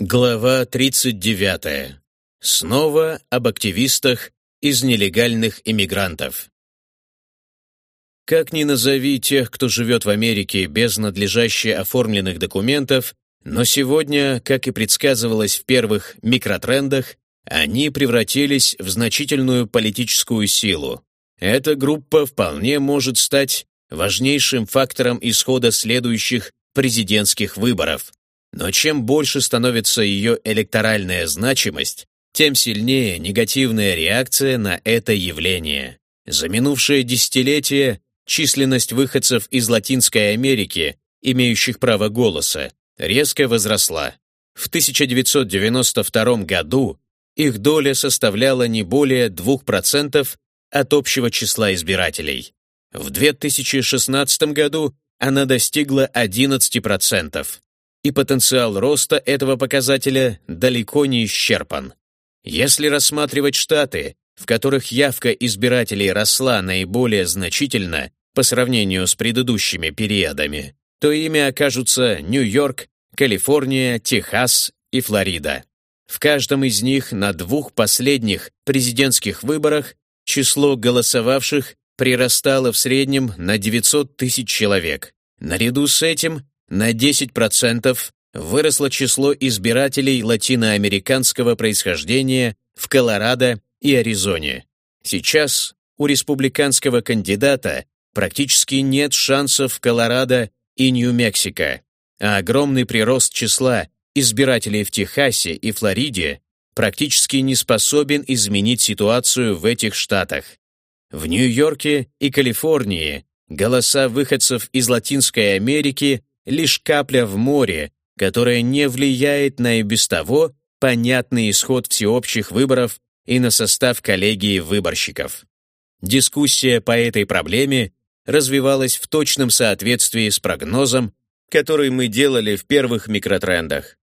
Глава 39. Снова об активистах из нелегальных иммигрантов. Как ни назови тех, кто живет в Америке без надлежаще оформленных документов, но сегодня, как и предсказывалось в первых микротрендах, они превратились в значительную политическую силу. Эта группа вполне может стать важнейшим фактором исхода следующих президентских выборов – но чем больше становится ее электоральная значимость, тем сильнее негативная реакция на это явление. За минувшее десятилетие численность выходцев из Латинской Америки, имеющих право голоса, резко возросла. В 1992 году их доля составляла не более 2% от общего числа избирателей. В 2016 году она достигла 11% и потенциал роста этого показателя далеко не исчерпан. Если рассматривать штаты, в которых явка избирателей росла наиболее значительно по сравнению с предыдущими периодами, то ими окажутся Нью-Йорк, Калифорния, Техас и Флорида. В каждом из них на двух последних президентских выборах число голосовавших прирастало в среднем на 900 тысяч человек. Наряду с этим на 10% выросло число избирателей латиноамериканского происхождения в Колорадо и Аризоне. Сейчас у республиканского кандидата практически нет шансов в Колорадо и Нью-Мексико, а огромный прирост числа избирателей в Техасе и Флориде практически не способен изменить ситуацию в этих штатах. В Нью-Йорке и Калифорнии голоса выходцев из Латинской Америки лишь капля в море, которая не влияет на и без того понятный исход всеобщих выборов и на состав коллегии выборщиков. Дискуссия по этой проблеме развивалась в точном соответствии с прогнозом, который мы делали в первых микротрендах.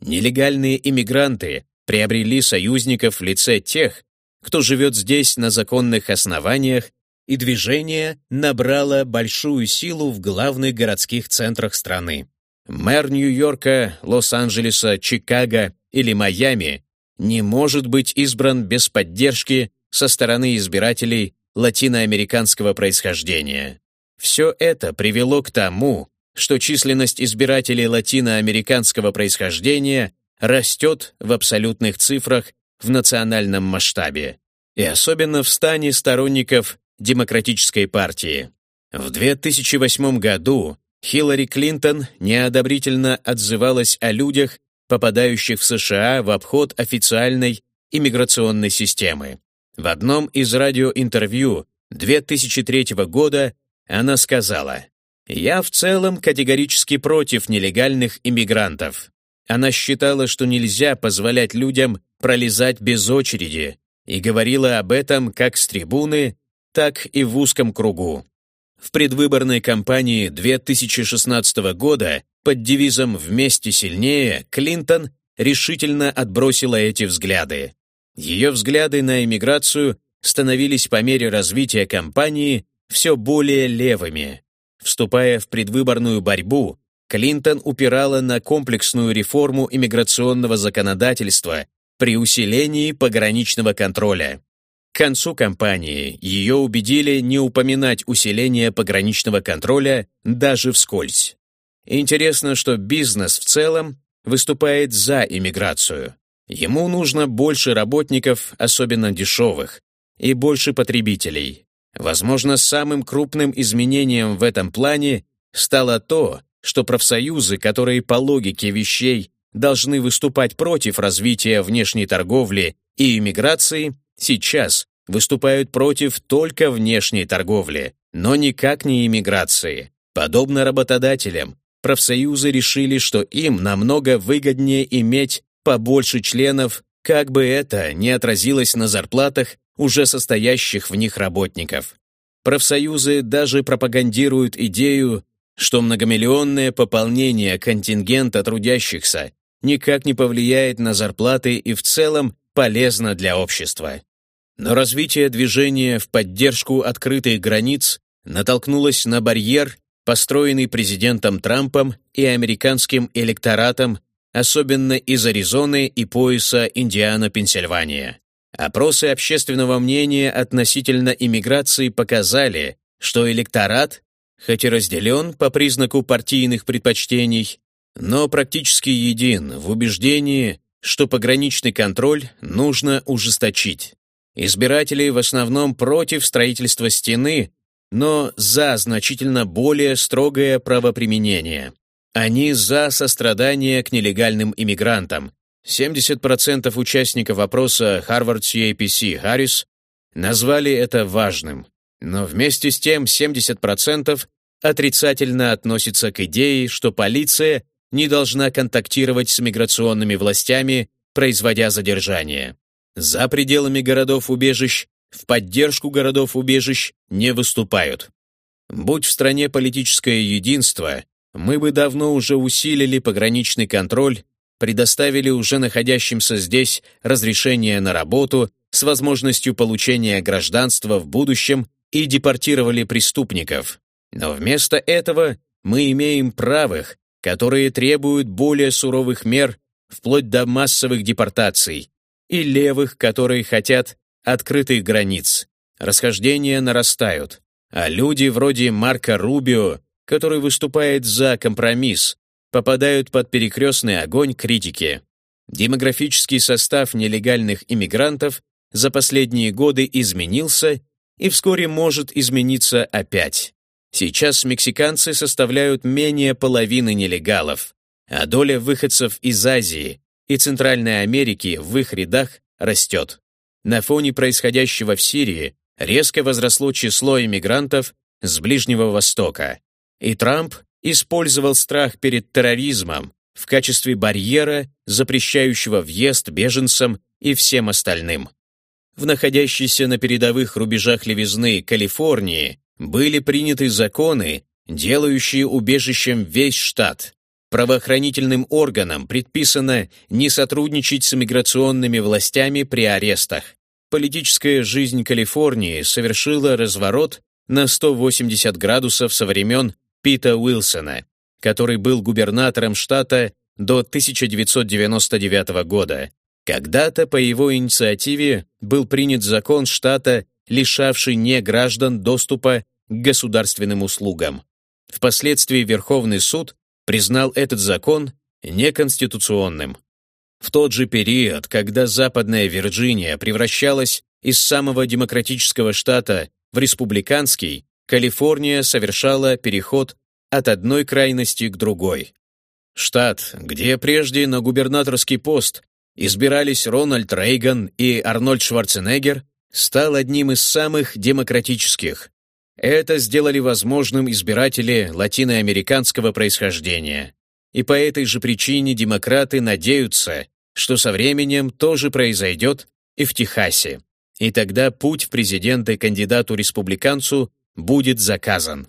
Нелегальные иммигранты приобрели союзников в лице тех, кто живет здесь на законных основаниях и движение набрало большую силу в главных городских центрах страны. Мэр Нью-Йорка, Лос-Анджелеса, Чикаго или Майами не может быть избран без поддержки со стороны избирателей латиноамериканского происхождения. Все это привело к тому, что численность избирателей латиноамериканского происхождения растет в абсолютных цифрах в национальном масштабе, и особенно в стане сторонников Демократической партии. В 2008 году Хиллари Клинтон неодобрительно отзывалась о людях, попадающих в США в обход официальной иммиграционной системы. В одном из радиоинтервью 2003 года она сказала, «Я в целом категорически против нелегальных иммигрантов». Она считала, что нельзя позволять людям пролезать без очереди, и говорила об этом как с трибуны, так и в узком кругу. В предвыборной кампании 2016 года под девизом «Вместе сильнее» Клинтон решительно отбросила эти взгляды. Ее взгляды на иммиграцию становились по мере развития кампании все более левыми. Вступая в предвыборную борьбу, Клинтон упирала на комплексную реформу иммиграционного законодательства при усилении пограничного контроля. К концу кампании ее убедили не упоминать усиление пограничного контроля даже вскользь. Интересно, что бизнес в целом выступает за иммиграцию. Ему нужно больше работников, особенно дешевых, и больше потребителей. Возможно, самым крупным изменением в этом плане стало то, что профсоюзы, которые по логике вещей должны выступать против развития внешней торговли и иммиграции, сейчас выступают против только внешней торговли, но никак не иммиграции. Подобно работодателям, профсоюзы решили, что им намного выгоднее иметь побольше членов, как бы это ни отразилось на зарплатах уже состоящих в них работников. Профсоюзы даже пропагандируют идею, что многомиллионное пополнение контингента трудящихся никак не повлияет на зарплаты и в целом полезно для общества. Но развитие движения в поддержку открытых границ натолкнулось на барьер, построенный президентом Трампом и американским электоратом особенно из Аризоны и пояса Индиана-Пенсильвания. Опросы общественного мнения относительно иммиграции показали, что электорат, хоть и разделен по признаку партийных предпочтений, но практически един в убеждении, что пограничный контроль нужно ужесточить. Избиратели в основном против строительства стены, но за значительно более строгое правоприменение. Они за сострадание к нелегальным иммигрантам. 70% участников опроса Harvard CAPC Harris назвали это важным, но вместе с тем 70% отрицательно относятся к идее, что полиция не должна контактировать с миграционными властями, производя задержание. За пределами городов-убежищ в поддержку городов-убежищ не выступают. Будь в стране политическое единство, мы бы давно уже усилили пограничный контроль, предоставили уже находящимся здесь разрешение на работу с возможностью получения гражданства в будущем и депортировали преступников. Но вместо этого мы имеем правых, которые требуют более суровых мер, вплоть до массовых депортаций, и левых, которые хотят открытых границ. Расхождения нарастают, а люди вроде Марка Рубио, который выступает за компромисс, попадают под перекрестный огонь критики. Демографический состав нелегальных иммигрантов за последние годы изменился и вскоре может измениться опять. Сейчас мексиканцы составляют менее половины нелегалов, а доля выходцев из Азии и Центральной Америки в их рядах растет. На фоне происходящего в Сирии резко возросло число иммигрантов с Ближнего Востока, и Трамп использовал страх перед терроризмом в качестве барьера, запрещающего въезд беженцам и всем остальным. В находящейся на передовых рубежах левизны Калифорнии были приняты законы, делающие убежищем весь штат. Правоохранительным органам предписано не сотрудничать с миграционными властями при арестах. Политическая жизнь Калифорнии совершила разворот на 180 градусов со времен Пита Уилсона, который был губернатором штата до 1999 года. Когда-то по его инициативе был принят закон штата, лишавший неграждан доступа к государственным услугам. Впоследствии Верховный суд признал этот закон неконституционным. В тот же период, когда Западная Вирджиния превращалась из самого демократического штата в республиканский, Калифорния совершала переход от одной крайности к другой. Штат, где прежде на губернаторский пост избирались Рональд Рейган и Арнольд Шварценеггер, стал одним из самых демократических. Это сделали возможным избиратели латиноамериканского происхождения. И по этой же причине демократы надеются, что со временем тоже произойдет и в Техасе. И тогда путь в президенты кандидату-республиканцу будет заказан.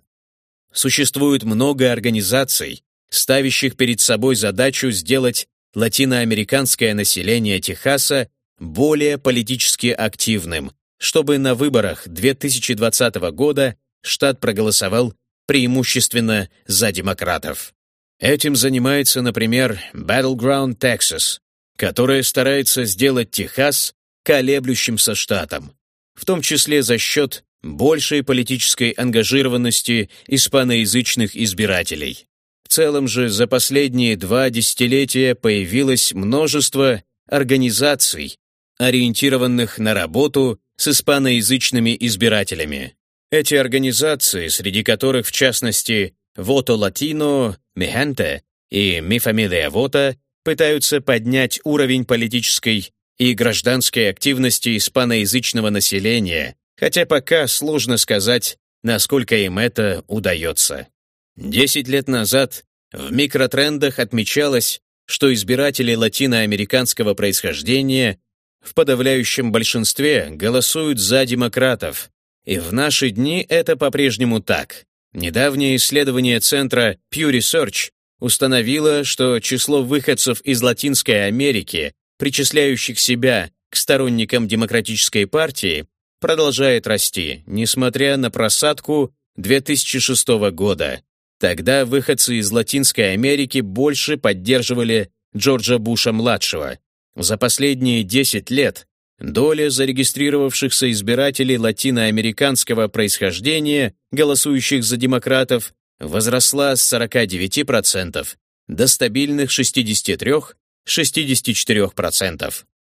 Существует много организаций, ставящих перед собой задачу сделать латиноамериканское население Техаса более политически активным, чтобы на выборах 2020 года штат проголосовал преимущественно за демократов. Этим занимается, например, Battleground Texas, которая старается сделать Техас колеблющимся штатом, в том числе за счет большей политической ангажированности испаноязычных избирателей. В целом же за последние два десятилетия появилось множество организаций, ориентированных на работу с испаноязычными избирателями. Эти организации, среди которых в частности Latino, Mi Gente и Mi Familia Vota, пытаются поднять уровень политической и гражданской активности испаноязычного населения, хотя пока сложно сказать, насколько им это удается. Десять лет назад в микротрендах отмечалось, что избиратели латиноамериканского происхождения в подавляющем большинстве голосуют за демократов, и в наши дни это по-прежнему так. Недавнее исследование центра Pew Research установило, что число выходцев из Латинской Америки, причисляющих себя к сторонникам Демократической партии, продолжает расти, несмотря на просадку 2006 года. Тогда выходцы из Латинской Америки больше поддерживали Джорджа Буша-младшего. За последние 10 лет доля зарегистрировавшихся избирателей латиноамериканского происхождения, голосующих за демократов, возросла с 49% до стабильных 63-64%.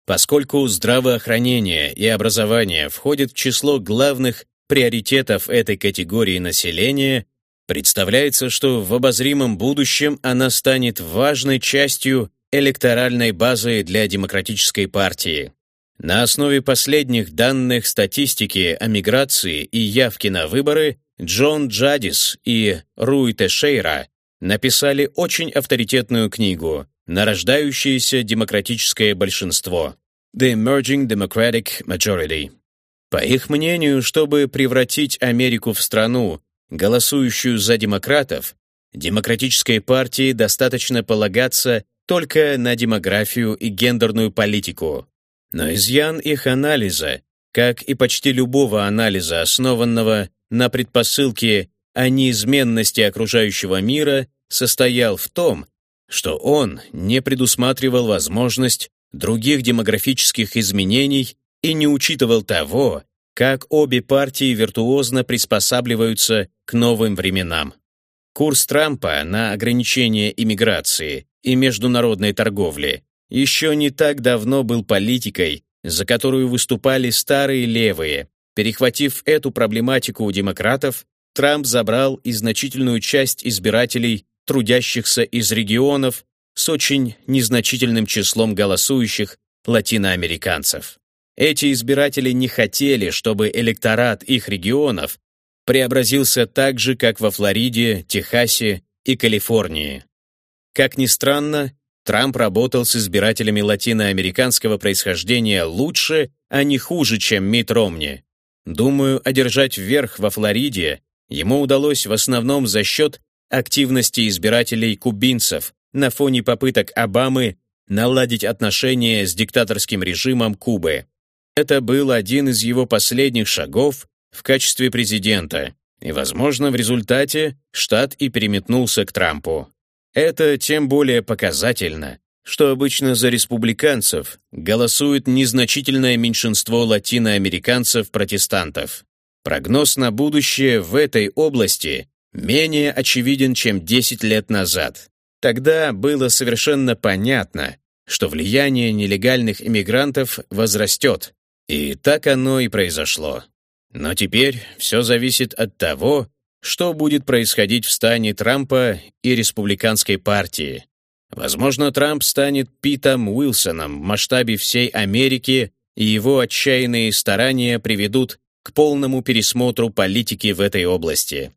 Поскольку здравоохранение и образование входят в число главных приоритетов этой категории населения, представляется, что в обозримом будущем она станет важной частью электоральной базы для Демократической партии. На основе последних данных статистики о миграции и явке на выборы Джон Джадис и Руй Тешейра написали очень авторитетную книгу «Нарождающееся демократическое большинство» «The Emerging Democratic Majority». По их мнению, чтобы превратить Америку в страну, голосующую за демократов, демократической партии достаточно полагаться только на демографию и гендерную политику. Но изъян их анализа, как и почти любого анализа, основанного на предпосылке о неизменности окружающего мира, состоял в том, что он не предусматривал возможность других демографических изменений и не учитывал того, как обе партии виртуозно приспосабливаются к новым временам. Курс Трампа на ограничение иммиграции и международной торговли еще не так давно был политикой, за которую выступали старые левые. Перехватив эту проблематику у демократов, Трамп забрал и значительную часть избирателей, трудящихся из регионов с очень незначительным числом голосующих латиноамериканцев. Эти избиратели не хотели, чтобы электорат их регионов преобразился так же, как во Флориде, Техасе и Калифорнии. Как ни странно, Трамп работал с избирателями латиноамериканского происхождения лучше, а не хуже, чем Мит Ромни. Думаю, одержать вверх во Флориде ему удалось в основном за счет активности избирателей кубинцев на фоне попыток Обамы наладить отношения с диктаторским режимом Кубы. Это был один из его последних шагов в качестве президента, и, возможно, в результате штат и переметнулся к Трампу. Это тем более показательно, что обычно за республиканцев голосует незначительное меньшинство латиноамериканцев-протестантов. Прогноз на будущее в этой области менее очевиден, чем 10 лет назад. Тогда было совершенно понятно, что влияние нелегальных иммигрантов возрастет, и так оно и произошло. Но теперь все зависит от того, что будет происходить в стане Трампа и республиканской партии. Возможно, Трамп станет Питом Уилсоном в масштабе всей Америки, и его отчаянные старания приведут к полному пересмотру политики в этой области.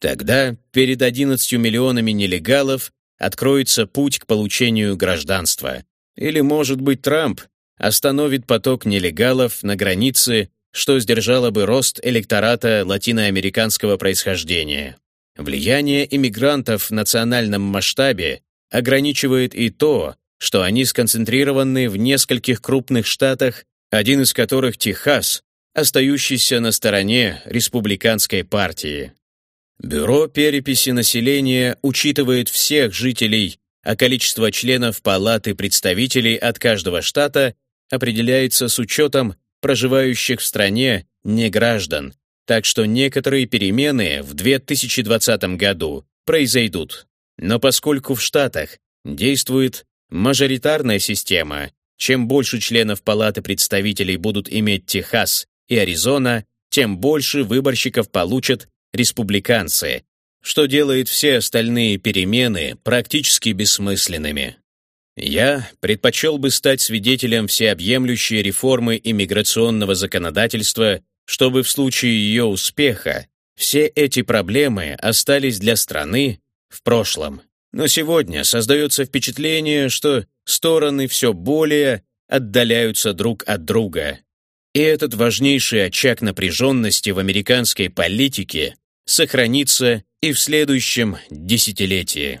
Тогда перед 11 миллионами нелегалов откроется путь к получению гражданства. Или, может быть, Трамп остановит поток нелегалов на границе что сдержало бы рост электората латиноамериканского происхождения. Влияние иммигрантов в национальном масштабе ограничивает и то, что они сконцентрированы в нескольких крупных штатах, один из которых Техас, остающийся на стороне республиканской партии. Бюро переписи населения учитывает всех жителей, а количество членов Палаты представителей от каждого штата определяется с учетом проживающих в стране не граждан, так что некоторые перемены в 2020 году произойдут. Но поскольку в Штатах действует мажоритарная система, чем больше членов Палаты представителей будут иметь Техас и Аризона, тем больше выборщиков получат республиканцы, что делает все остальные перемены практически бессмысленными. Я предпочел бы стать свидетелем всеобъемлющей реформы иммиграционного законодательства, чтобы в случае ее успеха все эти проблемы остались для страны в прошлом. Но сегодня создается впечатление, что стороны все более отдаляются друг от друга. И этот важнейший очаг напряженности в американской политике сохранится и в следующем десятилетии.